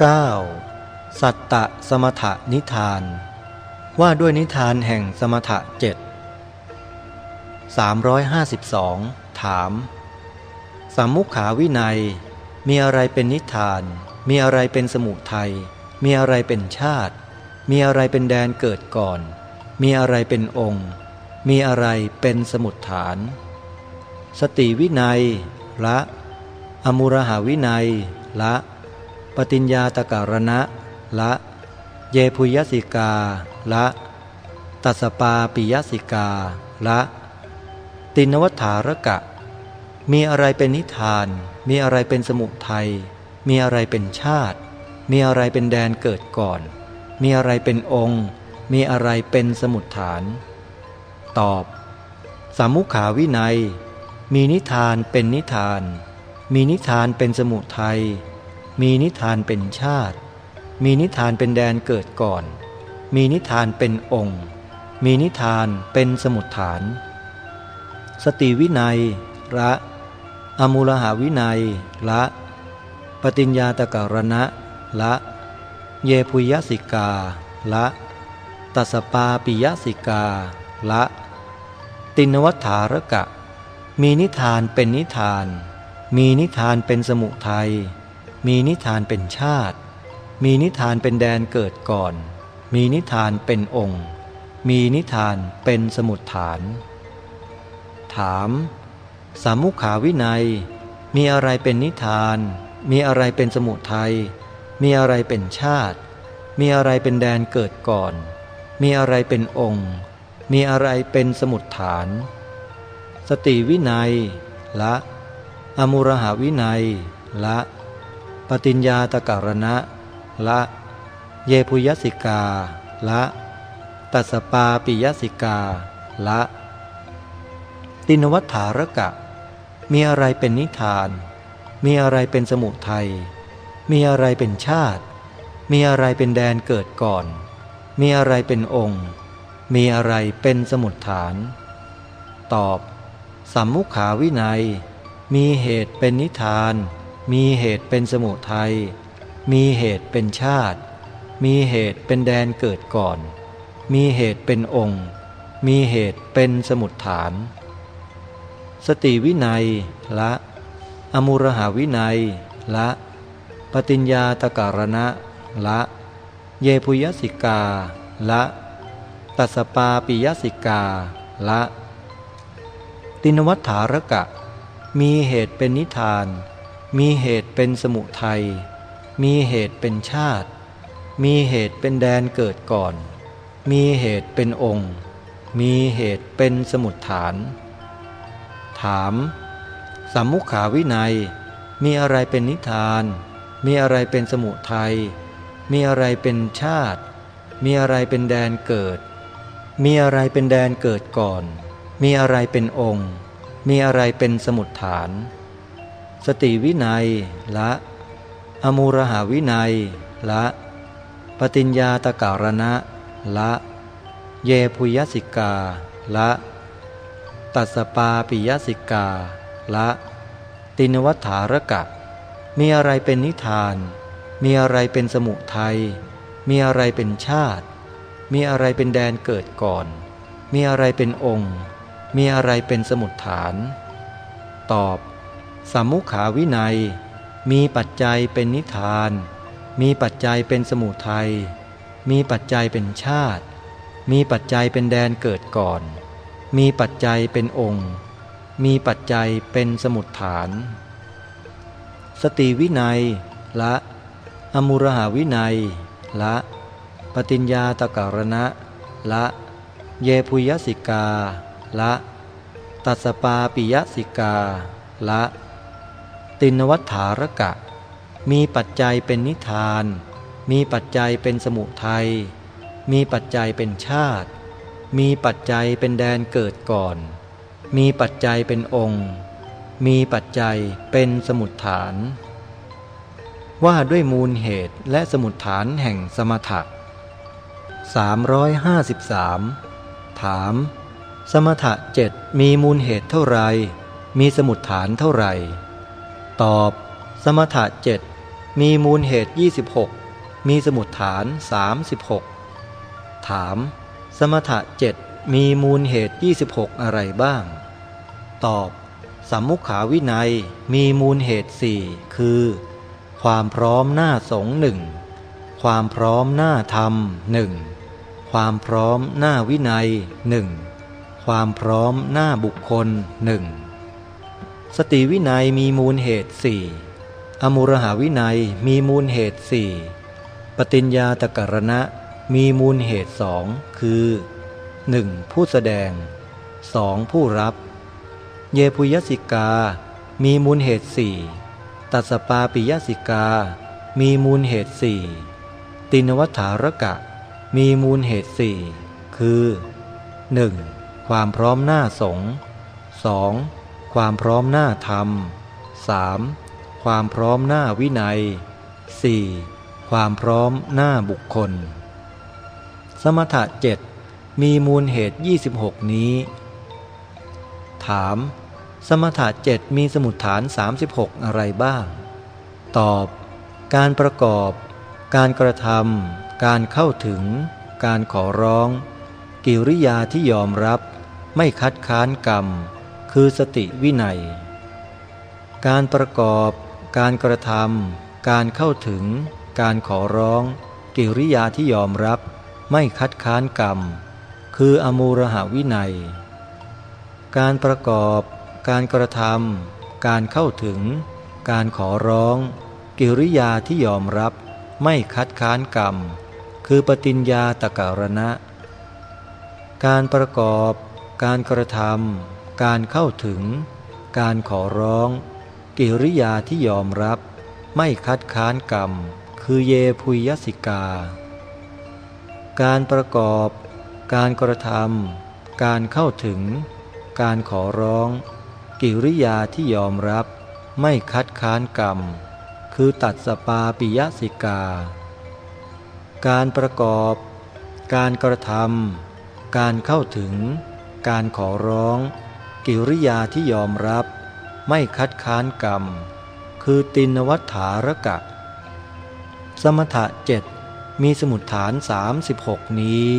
9. สัตตะสมถนิทาน ว่าด้วยนิทานแห่งสมถะเจ็ด352 ถาม สามมุขาวินัย มีอะไรเป็นนิทาน มีอะไรเป็นสมุทัย มีอะไรเป็นชาติ มีอะไรเป็นแดนเกิดก่อน มีอะไรเป็นองค์ มีอะไรเป็นสมุดฐาน สติวินัย ละ อมุรหาวินัย ละ ปฏิญญาตการณะ ละ เยพุยสิกา ละ ตัสปาปิยสิกา ละ ตินวัฏฐารกะ มีอะไรเป็นนิทาน มีอะไรเป็นสมุทัย มีอะไรเป็นชาติ มีอะไรเป็นแดนเกิดก่อน มีอะไรเป็นองค์ มีอะไรเป็นสมุดฐาน ตอบสามุขาวินัย มีนิทานเป็นนิทาน มีนิทานเป็นสมุทัย มีนิทานเป็นชาติ มีนิทานเป็นแดนเกิดก่อน มีนิทานเป็นองค์ มีนิทานเป็นสมุดฐาน สติวินัย ละ อมูลหาวินัย ละ ปฏิญญาตการณะ ละ เยพุยสิกา ละ ตัสปาปิยสิกา ละ ตินวัฏฐารกะ มีนิทานเป็นนิทาน มีนิทานเป็นสมุทัย มีนิทานเป็นชาติ มีนิทานเป็นแดนเกิดก่อน มีนิทานเป็นองค์ มีนิทานเป็นสมุดฐาน ถาม สามุขาวินัย มีอะไรเป็นนิทาน มีอะไรเป็นสมุทัย มีอะไรเป็นชาติ มีอะไรเป็นแดนเกิดก่อน มีอะไรเป็นองค์ มีอะไรเป็นสมุดฐาน สติวินัย ละ อมุรหาวินัย ละ ฏิญญาตการณะ ละ เยพุยสิกา ละ ตัสปาปิยสิกา ละ ตินวัฏฐารกะ มีอะไรเป็นนิทาน มีอะไรเป็นสมุทัย มีอะไรเป็นชาติ มีอะไรเป็นแดนเกิดก่อน มีอะไรเป็นองค์ มีอะไรเป็นสมุดฐาน ตอบ สัมมุขาวินัย มีเหตุเป็นนิทาน มีเหตุเป็นสมุทัย มีเหตุเป็นชาติ มีเหตุเป็นแดนเกิดก่อน มีเหตุเป็นองค์ มีเหตุเป็นสมุดฐาน สติวินัยละ อมุรหาวินัยละ ปฏิญญาตการณะละ เยพุยสิกาละ ตัสปาปิยสิกาละ ตินวัฏฐารกะ มีเหตุเป็นนิทาน มีเหตุเป็นสมุทัย มีเหตุเป็นชาติ มีเหตุเป็นแดนเกิดก่อน มีเหตุเป็นองค์ มีเหตุเป็นสมุดฐาน ถามสัมมุขาวินัย มีอะไรเป็นนิทาน มีอะไรเป็นสมุทัย มีอะไรเป็นชาติ มีอะไรเป็นแดนเกิด มีอะไรเป็นแดนเกิดก่อน มีอะไรเป็นองค์ มีอะไรเป็นสมุดฐาน สติวินัยละ อมูรหาวินัยละ ปฏิญญาตการณะละ เยพุยสิกาละ ตัสปาปิยสิกาละ ตินวัฏฐารกะ มีอะไรเป็นนิทาน มีอะไรเป็นสมุทัย มีอะไรเป็นชาติ มีอะไรเป็นแดนเกิดก่อน มีอะไรเป็นองค์ มีอะไรเป็นสมุดฐาน ตอบ สามมุขาวินัย มีปัจจัยเป็นนิทาน มีปัจจัยเป็นสมุทัย มีปัจจัยเป็นชาติ มีปัจจัยเป็นแดนเกิดก่อน มีปัจจัยเป็นองค์ มีปัจจัยเป็นสมุดฐาน สติวินัยละ อมุรหาวินัยละ ปฏิญญาตการณะละ เยพุยสิกาละ ตัสปาปิยสิกาละ ตินวัฏฐารกะ มีปัจจัยเป็นนิทาน มีปัจจัยเป็นสมุทัย มีปัจจัยเป็นชาติ มีปัจจัยเป็นแดนเกิดก่อน มีปัจจัยเป็นองค์ มีปัจจัยเป็นสมุดฐาน ว่าด้วยมูลเหตุและสมุดฐานแห่งสมถะ353 ถาม สมถะเจ็ดมีมูลเหตุเท่าไร มีสมุดฐานเท่าไหร่ ตอบ สมถะเจ็ดมีมูลเหตุ 26 มีสมุดฐาน 36 ถาม สมถะเจ็ดมีมูลเหตุ 26 อะไรบ้าง ตอบสัมมุขาวินัยมีมูลเหตุสี่คือ ความพร้อมหน้าสงหนึ่งความพร้อมหน้าธรรมหนึ่งความพร้อมหน้าวินัยหนึ่งความพร้อมหน้าบุคคลหนึ่ง สติวินัยมีมูลเหตุสี่อมุรหาวินัยมีมูลเหตุสี่ปฏิญญาตกรณะมีมูลเหตุสองคือ 1. ผู้แสดง 2. ผู้รับ เยปุยสิกา มีมูลเหตุสี่ตัสปาปิยสิกา มีมูลเหตุสี่ตินวัฏฐารกะ มีมูลเหตุสี่คือ 1. ความพร้อมหน้าสง 2. ความพร้อมหน้าธรรม 3. ความพร้อมหน้าวินัย 4. ความพร้อมหน้าบุคคล สมถะเจ็ดมีมูลเหตุ 26 นี้ ถาม สมถะเจ็ดมีสมุดฐาน 36 อะไรบ้าง ตอบ การประกอบ การกระทำการเข้าถึง การขอร้อง กิริยาที่ยอมรับ ไม่คัดค้านกรรม คือสติวินัย การประกอบ การกระทำการเข้าถึง การขอร้อง กิริยาที่ยอมรับ ไม่คัดค้านกรรม คืออมูรหาวินัย การประกอบ การกระทำการเข้าถึง การขอร้อง กิริยาที่ยอมรับ ไม่คัดค้านกรรม คือปฏิญญาตการณะ การประกอบ การกระทำ การเข้าถึง การขอร้อง กิริยาที่ยอมรับ ไม่คัดค้านกรรม คือเยพุยสิกา การประกอบ การกระทำการเข้าถึง การขอร้อง กิริยาที่ยอมรับ ไม่คัดค้านกรรม คือตัดสปาปิยสิกา การประกอบ การกระทำการเข้าถึง การขอร้อง กิริยาที่ยอมรับ ไม่คัดค้านกรรม คือตินวัฏฐารกะ สมถะเจ็ดมีสมุดฐาน 36 นี้